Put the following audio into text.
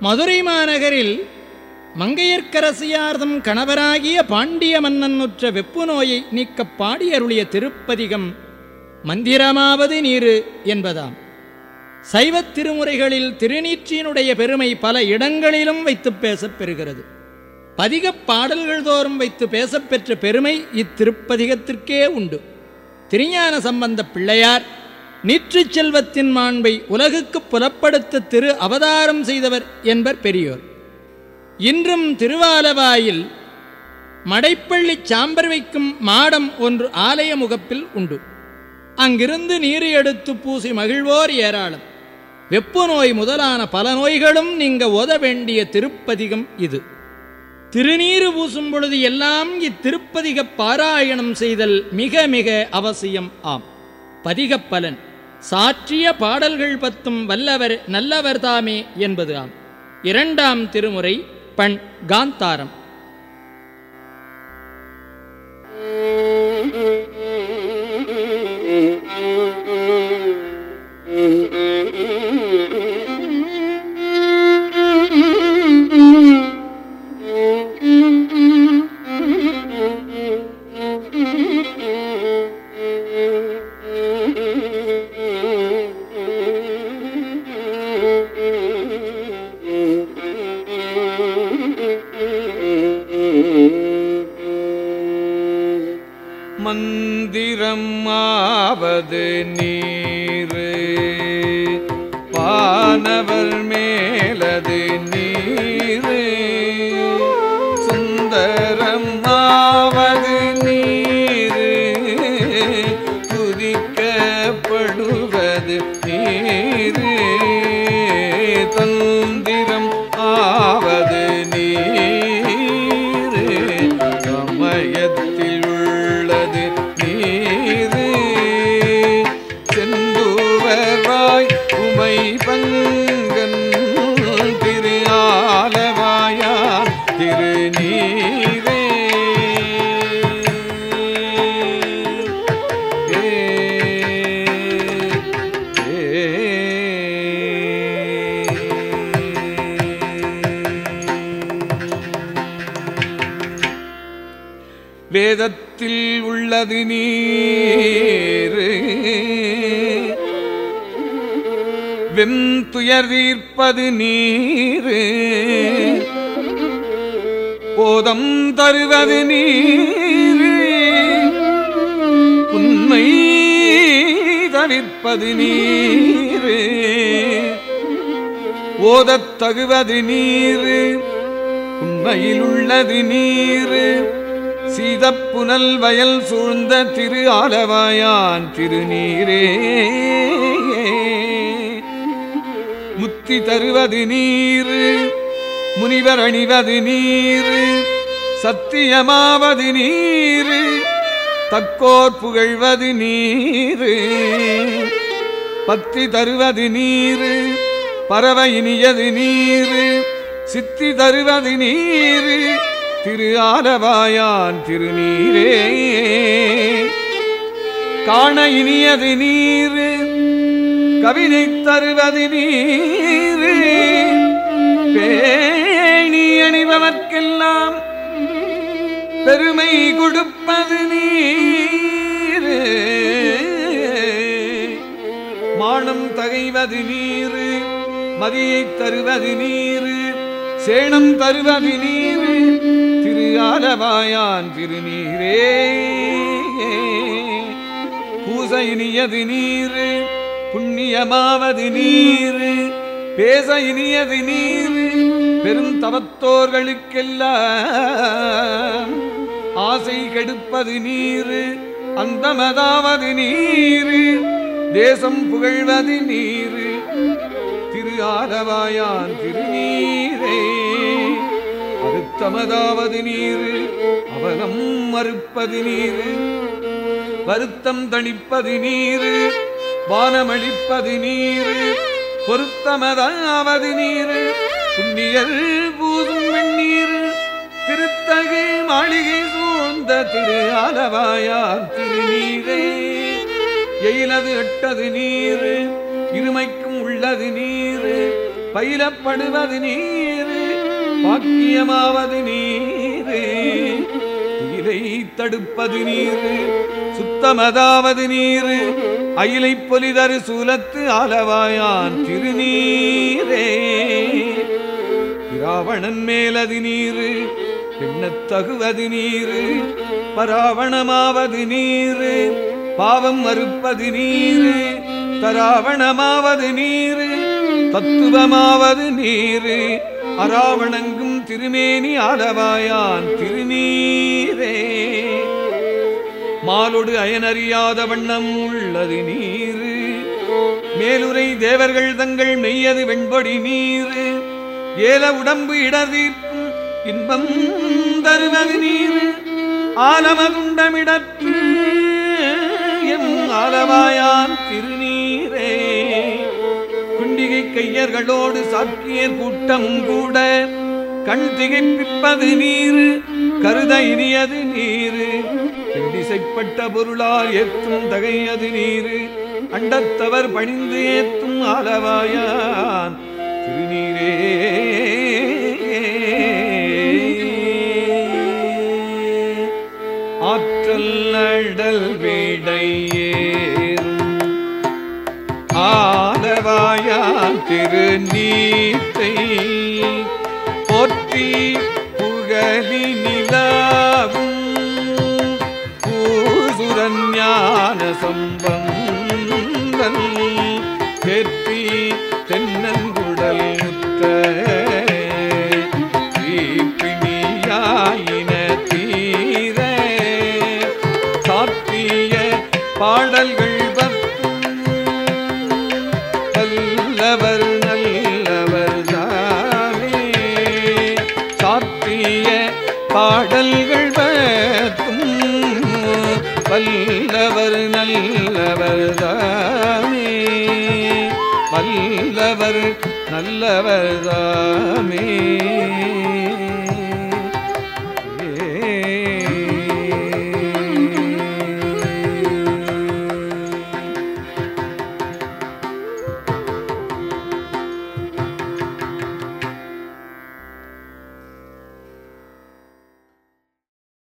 மதுரை மாநகரில் மங்கையர்க்கரசியார்தம் கணவராகிய பாண்டிய மன்னனுற்ற வெப்பு நோயை நீக்கப் பாடியருளிய திருப்பதிகம் மந்திரமாவது நீரு என்பதாம். சைவத் திருமுறைகளில் திருநீற்றினுடைய பெருமை பல இடங்களிலும் வைத்து பேசப் பெறுகிறது. பதிகப் பாடல்கள் தோறும் வைத்து பேசப்பெற்ற பெருமை இத்திருப்பதிகத்திற்கே உண்டு. திருஞான சம்பந்த பிள்ளையார் நீற்றுச் செல்வத்தின் மாண்பை உலகுக்குப் புலப்படுத்த திரு அவதாரம் செய்தவர் என்பர் பெரியோர். இன்றும் திருவாலவாயில் மடைப்பள்ளி சாம்பர் வைக்கும் மாடம் ஒன்று ஆலய முகப்பில் உண்டு. அங்கிருந்து நீர் எடுத்து பூசி மகிழ்வோர் ஏராளம். வெப்பு நோய் முதலான பல நோய்களும் நீங்க ஓத வேண்டிய திருப்பதிகம் இது. திருநீறு பூசும் பொழுது எல்லாம் இத்திருப்பதிக பாராயணம் செய்தல் மிக மிக அவசியம் ஆம். பதிகப் பலன். சாற்றிய பாடல்கள் பத்தும் வல்லவர் நல்லவர் தாமே என்பது ஆம் இரண்டாம் திருமுறை பண் காந்தாரம். Mm-hmm. மந்திரமாவது நீரு. பானவர் மேலது நீரு. வேதத்தில் உள்ளது நீரு. வெந்துயர் தீர்ப்பது நீரு. போதம் தருவது நீர். உண்மை தவிர்ப்பது நீர். ஓதத் தகுவது நீர். உண்மையில் உள்ளது நீர். சீதப்புனல் வயல் சூழ்ந்த திரு ஆலவாயான் திருநீரே. முத்தி தருவது நீர் முனிவர் அணிவது நீர் சத்தியமாவது நீர் தக்கோர் புகழ்வது நீர். பத்தி தருவது நீர் பறவ இனியது நீர் சித்தி தருவது நீர் திரு ஆலவாயான் திருநீரே. காண இனியது நீர் கவிதை தருவது நீர். பேணி அணிபவர்க்கெல்லாம் பெருமை கொடுப்பது நீர். மானம் தகைவது நீர் மதியை தருவது நீரு. சேணம் தருவது நீரு திரு ஆலவாயான் திருநீரே பூசை இனியது நீரு புண்ணியமாவது நீரு பேச இனியது நீரு பெரும் தவத்தோர்களுக்கெல்லாம் ஆசை கெடுப்பது நீரு அந்தமதாவது நீரு தேசம் புகழ்வது நீரு திரு ஆலவாயான் திருநீரே அறுத்தமதாவது நீர் அவலம் மறுப்பது நீர் வருத்தம் தணிப்பது நீர் வானமளிப்பது நீர் பொருத்தமதாவது நீர் புண்ணியல் பூதும் வெண்ணீர் திருத்தகு மாளிகை சூழ்ந்த திரு அளவாயார் திருநீரே. எயிலது எட்டது நீர் இருமைக்கும் உள்ளது நீர் பயிலப்படுவது நீர் பாக்கியமாவது நீர். தீரை தடுப்பது நீரு. சுத்தமதாவது நீரு. அயிலை பொலிதரு சூலத்து அளவாயான் திருநீரே. இராவணன் மேலது நீரு. எண்ணத் தகுவது நீரு. பராவணமாவது நீரு. பாவம் மறுப்பது நீரு. தராவணமாவது நீரு. தத்துவமாவது நீரு. அராவணங்கும் திருமேனி ஆலவாயான் திருநீரே. மாலொடு அயனறியாத வண்ணம் உள்ளது நீரு. மேலுரை தேவர்கள் தங்கள் மெய்யது வெண்பொடி நீரு. ஏல உடம்பு இடதீர்க்கும் இன்பம் தருவது நீரு. ஆலமகுண்டமிடற்று எம் ஆலவாயான் திருநீர். குண்டிகை கையர்களோடு சாக்கியர் கூட்டம் கூட. கண் திகைப்பிப்பது நீர் கருத இனியது நீரு. திசைப்பட்ட பொருளால் ஏற்றும் தகையது நீரு. அண்டத்தவர் பணிந்து ஏற்றும் ஆலவாயான் திருநீரே. ஆற்றல் அடல் வேடையே ஆ ஆலவாயான் திருநீத்தை பொற்றி புகழி நிலாவும். பூசுரஞான சம்பந்தன் வெற்றி தென்னங்குடல் முத்த தீப்பிணியாயின தீர. சாத்திய பாடல்கள் வல்லவர் நல்லவர் தாமே. வல்லவர் நல்லவர் தாமே.